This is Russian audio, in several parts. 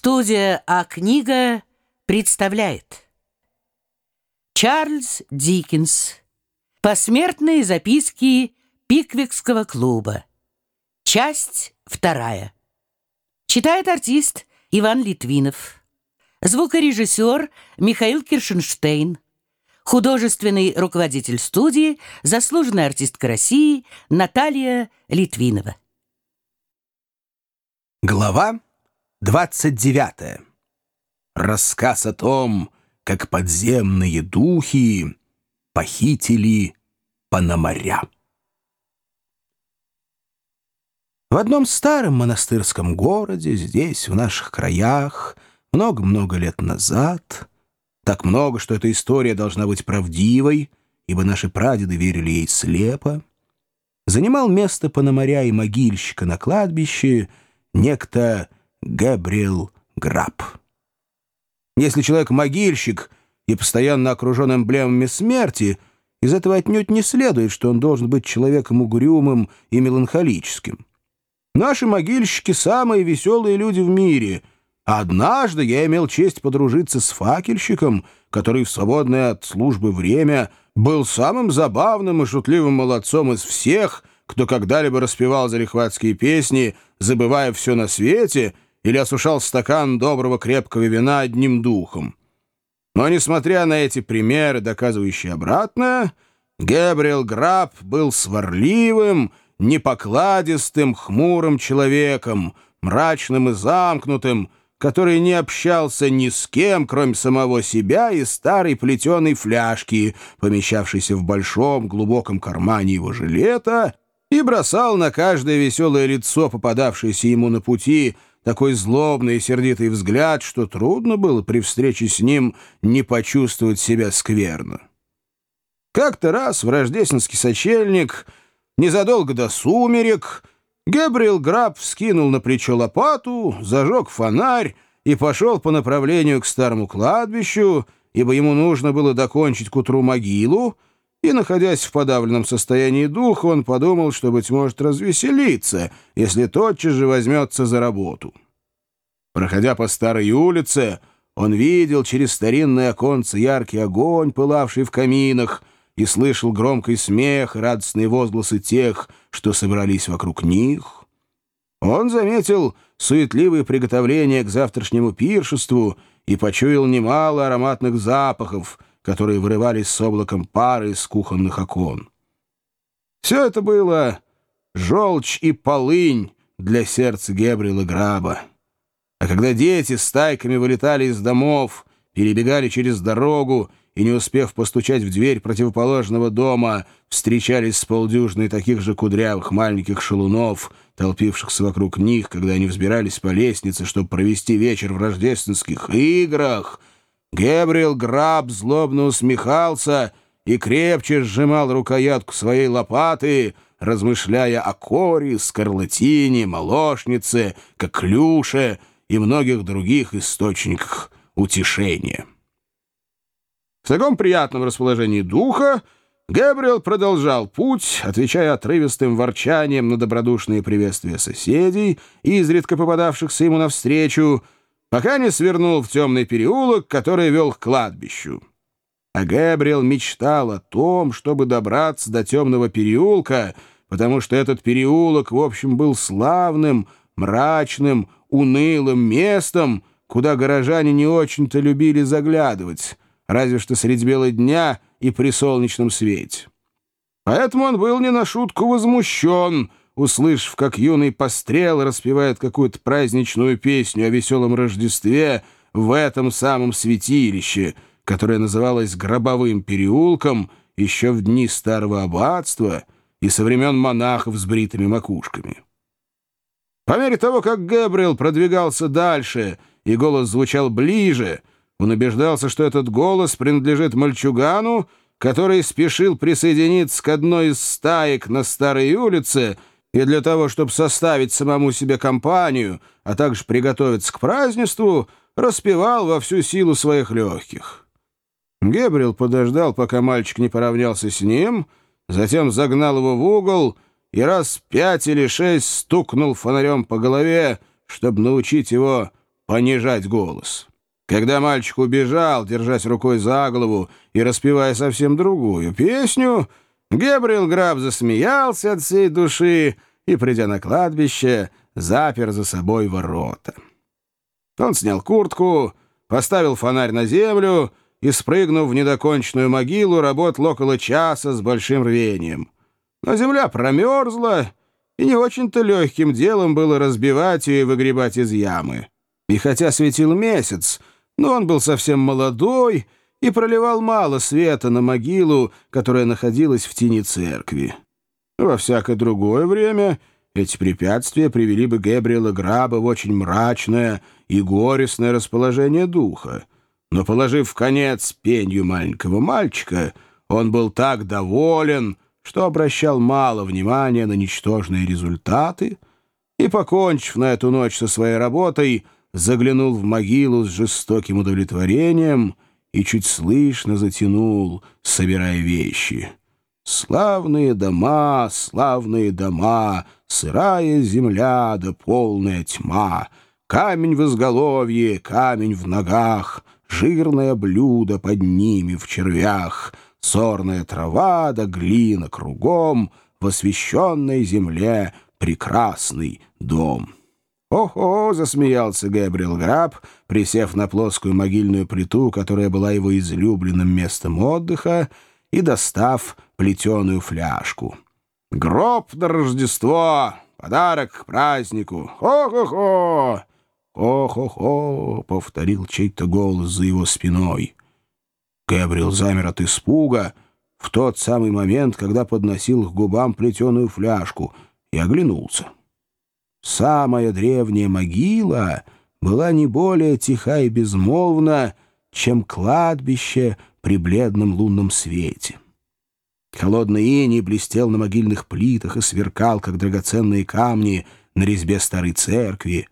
Студия А-книга представляет. Чарльз Диккенс. Посмертные записки Пиквикского клуба. Часть вторая. Читает артист Иван Литвинов. Звукорежиссер Михаил Киршенштейн. Художественный руководитель студии Заслуженная артистка России Наталья Литвинова. Глава 29. Рассказ о том, как подземные духи похитили Пономаря. В одном старом монастырском городе, здесь, в наших краях, много-много лет назад, так много, что эта история должна быть правдивой, ибо наши прадеды верили ей слепо, занимал место Пономаря и могильщика на кладбище некто Габриэл Граб. Если человек могильщик и постоянно окружен эмблемами смерти, из этого отнюдь не следует, что он должен быть человеком угрюмым и меланхолическим. Наши могильщики — самые веселые люди в мире. однажды я имел честь подружиться с факельщиком, который в свободное от службы время был самым забавным и шутливым молодцом из всех, кто когда-либо распевал зарехватские песни, забывая все на свете — или осушал стакан доброго крепкого вина одним духом. Но, несмотря на эти примеры, доказывающие обратное, Габриэл Граб был сварливым, непокладистым, хмурым человеком, мрачным и замкнутым, который не общался ни с кем, кроме самого себя и старой плетеной фляжки, помещавшейся в большом глубоком кармане его жилета, и бросал на каждое веселое лицо, попадавшееся ему на пути, такой злобный и сердитый взгляд, что трудно было при встрече с ним не почувствовать себя скверно. Как-то раз в рождественский сочельник, незадолго до сумерек, Габриэл Граб вскинул на плечо лопату, зажег фонарь и пошел по направлению к старому кладбищу, ибо ему нужно было докончить к утру могилу, и, находясь в подавленном состоянии духа, он подумал, что, быть может, развеселиться, если тотчас же возьмется за работу. Проходя по старой улице, он видел через старинное оконце яркий огонь, пылавший в каминах, и слышал громкий смех и радостные возгласы тех, что собрались вокруг них. Он заметил суетливые приготовления к завтрашнему пиршеству и почуял немало ароматных запахов — которые вырывались с облаком пары из кухонных окон. Все это было желчь и полынь для сердца Гебрила Граба. А когда дети стайками вылетали из домов, перебегали через дорогу и, не успев постучать в дверь противоположного дома, встречались с полдюжиной таких же кудрявых маленьких шалунов, толпившихся вокруг них, когда они взбирались по лестнице, чтобы провести вечер в рождественских играх — Гебриэл Граб злобно усмехался и крепче сжимал рукоятку своей лопаты, размышляя о коре, скарлатине, молочнице, коклюше и многих других источниках утешения. В таком приятном расположении духа Габриэл продолжал путь, отвечая отрывистым ворчанием на добродушные приветствия соседей, изредка попадавшихся ему навстречу, пока не свернул в темный переулок, который вел к кладбищу. А Габриэл мечтал о том, чтобы добраться до темного переулка, потому что этот переулок, в общем, был славным, мрачным, унылым местом, куда горожане не очень-то любили заглядывать, разве что средь бела дня и при солнечном свете. Поэтому он был не на шутку возмущен — услышав, как юный пострел распевает какую-то праздничную песню о веселом Рождестве в этом самом святилище, которое называлось Гробовым переулком еще в дни старого аббатства и со времен монахов с бритыми макушками. По мере того, как Гэбриэл продвигался дальше и голос звучал ближе, он убеждался, что этот голос принадлежит мальчугану, который спешил присоединиться к одной из стаек на Старой улице — и для того, чтобы составить самому себе компанию, а также приготовиться к празднеству, распевал во всю силу своих легких. Гебрил подождал, пока мальчик не поравнялся с ним, затем загнал его в угол и раз пять или шесть стукнул фонарем по голове, чтобы научить его понижать голос. Когда мальчик убежал, держась рукой за голову и распевая совсем другую песню, Гебриэл Граб засмеялся от всей души и, придя на кладбище, запер за собой ворота. Он снял куртку, поставил фонарь на землю и, спрыгнув в недоконченную могилу, работал около часа с большим рвением. Но земля промерзла, и не очень-то легким делом было разбивать ее и выгребать из ямы. И хотя светил месяц, но он был совсем молодой и проливал мало света на могилу, которая находилась в тени церкви. Во всякое другое время эти препятствия привели бы Гэбриэла Граба в очень мрачное и горестное расположение духа. Но, положив конец пенью маленького мальчика, он был так доволен, что обращал мало внимания на ничтожные результаты и, покончив на эту ночь со своей работой, заглянул в могилу с жестоким удовлетворением и чуть слышно затянул, собирая вещи. Славные дома, славные дома, сырая земля да полная тьма, камень в изголовье, камень в ногах, жирное блюдо под ними в червях, сорная трава да глина кругом, в освященной земле прекрасный дом. «Ого!» — засмеялся Гэбриэл Граб, присев на плоскую могильную плиту, которая была его излюбленным местом отдыха, и достав плетеную фляжку. «Гроб на Рождество! Подарок к празднику! Хо-хо-хо!» «Хо-хо-хо!» — повторил чей-то голос за его спиной. Гэбриэл замер от испуга в тот самый момент, когда подносил к губам плетеную фляжку, и оглянулся. Самая древняя могила была не более тиха и безмолвна, чем кладбище при бледном лунном свете. Холодный иней блестел на могильных плитах и сверкал, как драгоценные камни на резьбе старой церкви.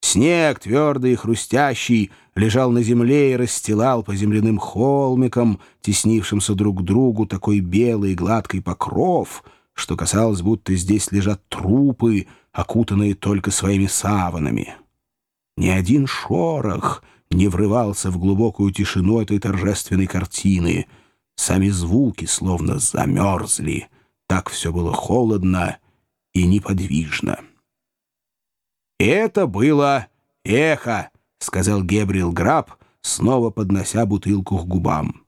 Снег, твердый и хрустящий, лежал на земле и расстилал по земляным холмикам, теснившимся друг к другу такой белый и гладкий покров, что казалось, будто здесь лежат трупы, окутанные только своими саванами. Ни один шорох не врывался в глубокую тишину этой торжественной картины. Сами звуки словно замерзли. Так все было холодно и неподвижно. «Это было эхо», — сказал Гебриэл Граб, снова поднося бутылку к губам.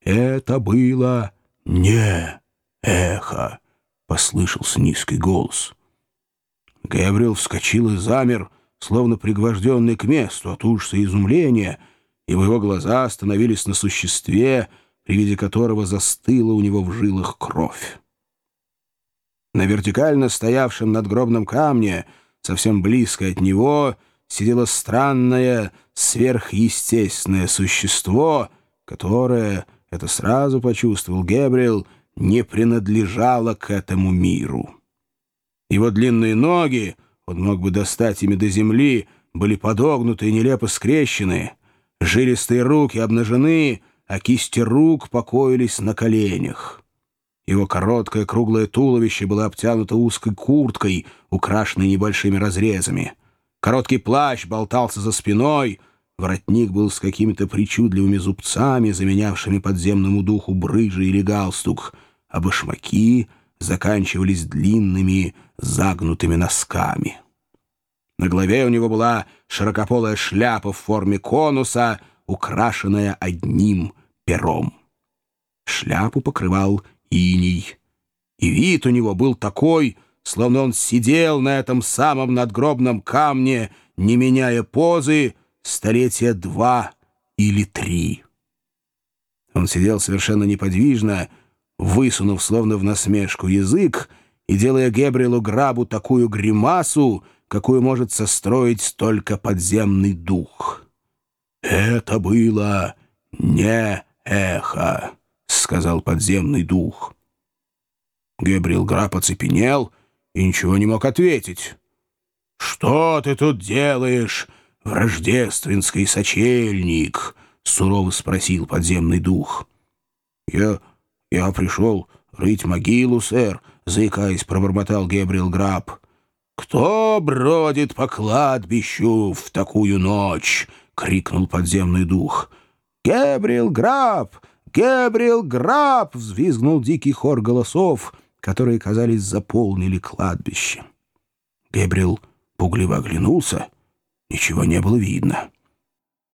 «Это было не эхо», — послышался низкий голос. Габриэл вскочил и замер, словно пригвожденный к месту от ужаса и изумления, и его глаза остановились на существе, при виде которого застыла у него в жилах кровь. На вертикально стоявшем надгробном камне, совсем близко от него, сидело странное, сверхъестественное существо, которое, это сразу почувствовал Гебриэл, не принадлежало к этому миру. Его длинные ноги, он мог бы достать ими до земли, были подогнуты и нелепо скрещены. Жилистые руки обнажены, а кисти рук покоились на коленях. Его короткое круглое туловище было обтянуто узкой курткой, украшенной небольшими разрезами. Короткий плащ болтался за спиной, воротник был с какими-то причудливыми зубцами, заменявшими подземному духу брыжи или галстук, а башмаки — заканчивались длинными загнутыми носками. На голове у него была широкополая шляпа в форме конуса, украшенная одним пером. Шляпу покрывал иней, и вид у него был такой, словно он сидел на этом самом надгробном камне, не меняя позы, столетия два или три. Он сидел совершенно неподвижно, высунув словно в насмешку язык и делая Гебрилу Грабу такую гримасу, какую может состроить только подземный дух. «Это было не эхо», — сказал подземный дух. Гебрил Граб оцепенел и ничего не мог ответить. «Что ты тут делаешь, рождественский сочельник?» — сурово спросил подземный дух. «Я «Я пришел рыть могилу, сэр», — заикаясь, пробормотал Гебриэл Граб. «Кто бродит по кладбищу в такую ночь?» — крикнул подземный дух. «Гебриэл Граб! Гебриэл Граб!» — взвизгнул дикий хор голосов, которые, казались, заполнили кладбище. Гебриэл пугливо оглянулся. Ничего не было видно.